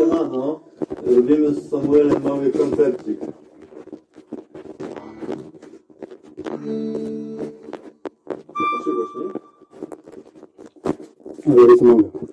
Siemano, robimy z Samuelem mały koncercik. Trzy głośniej. Ale jest.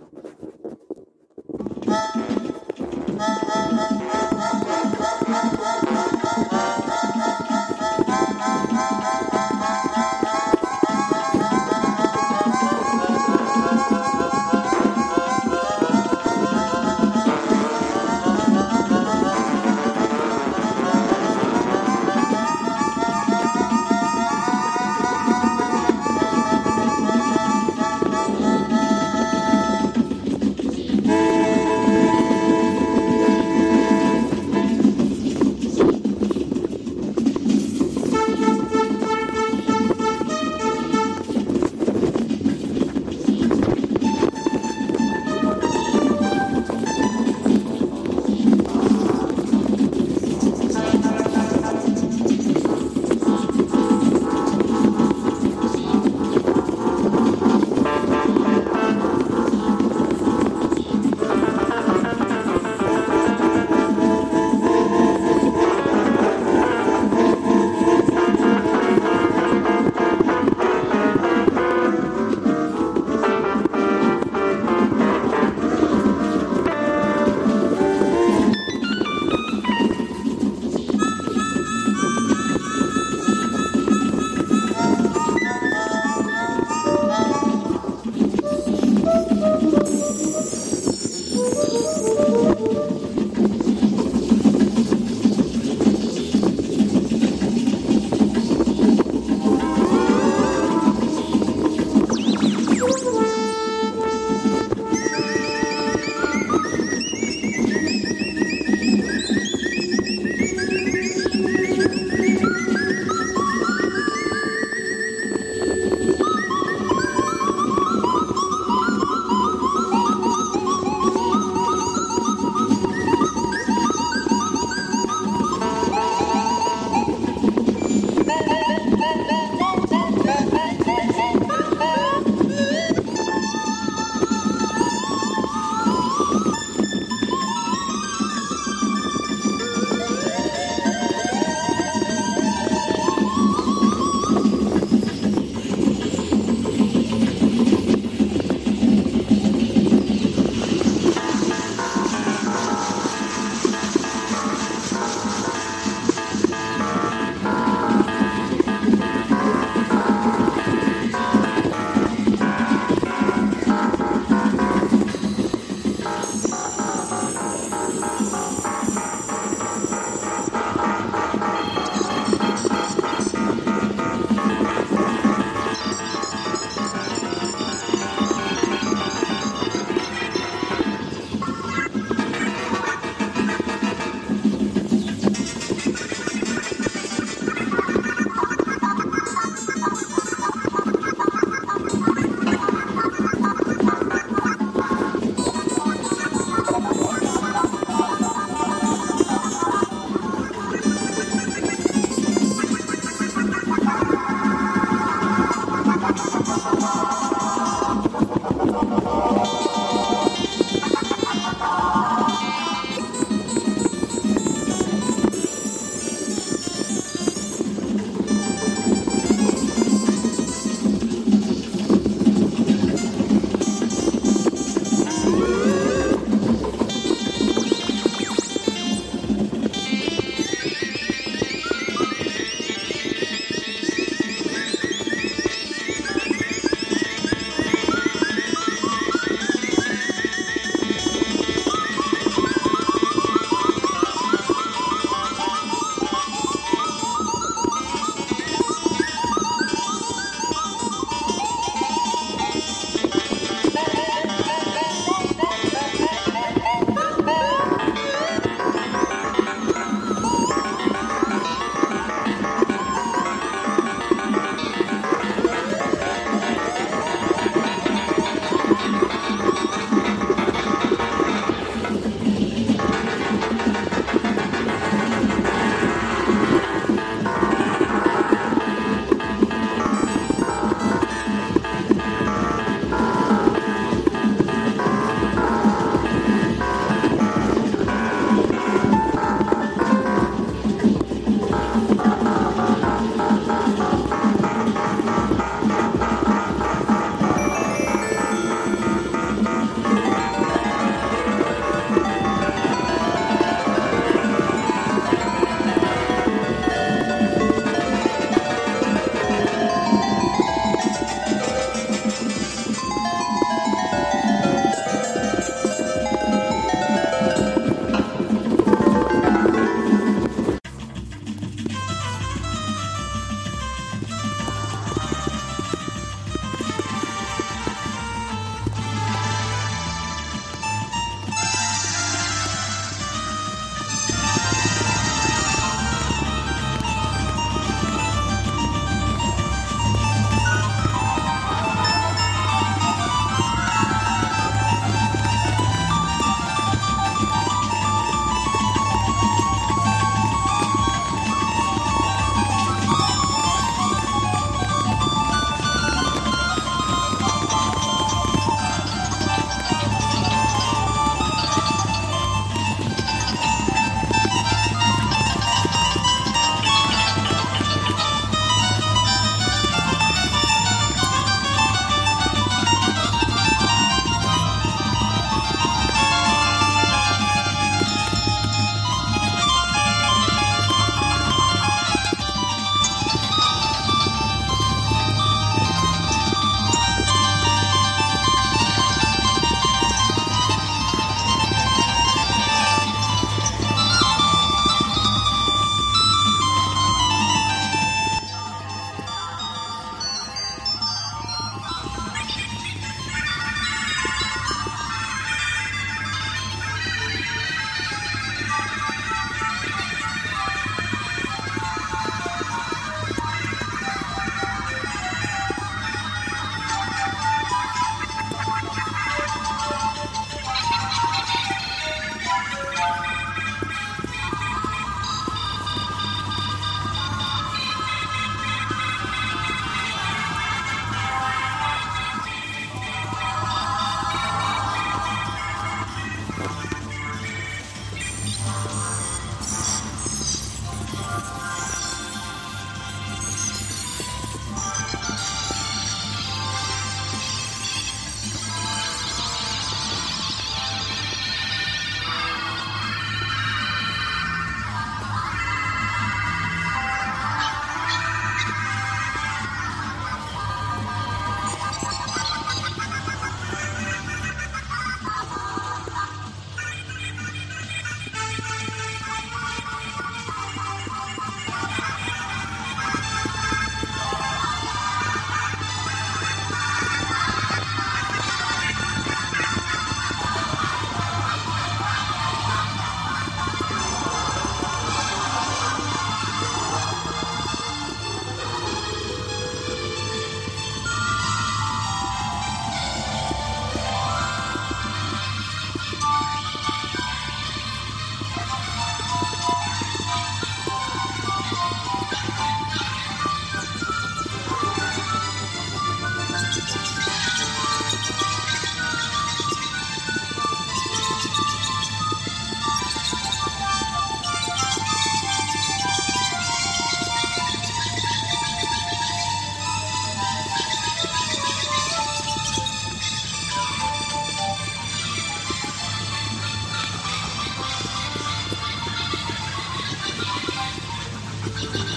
you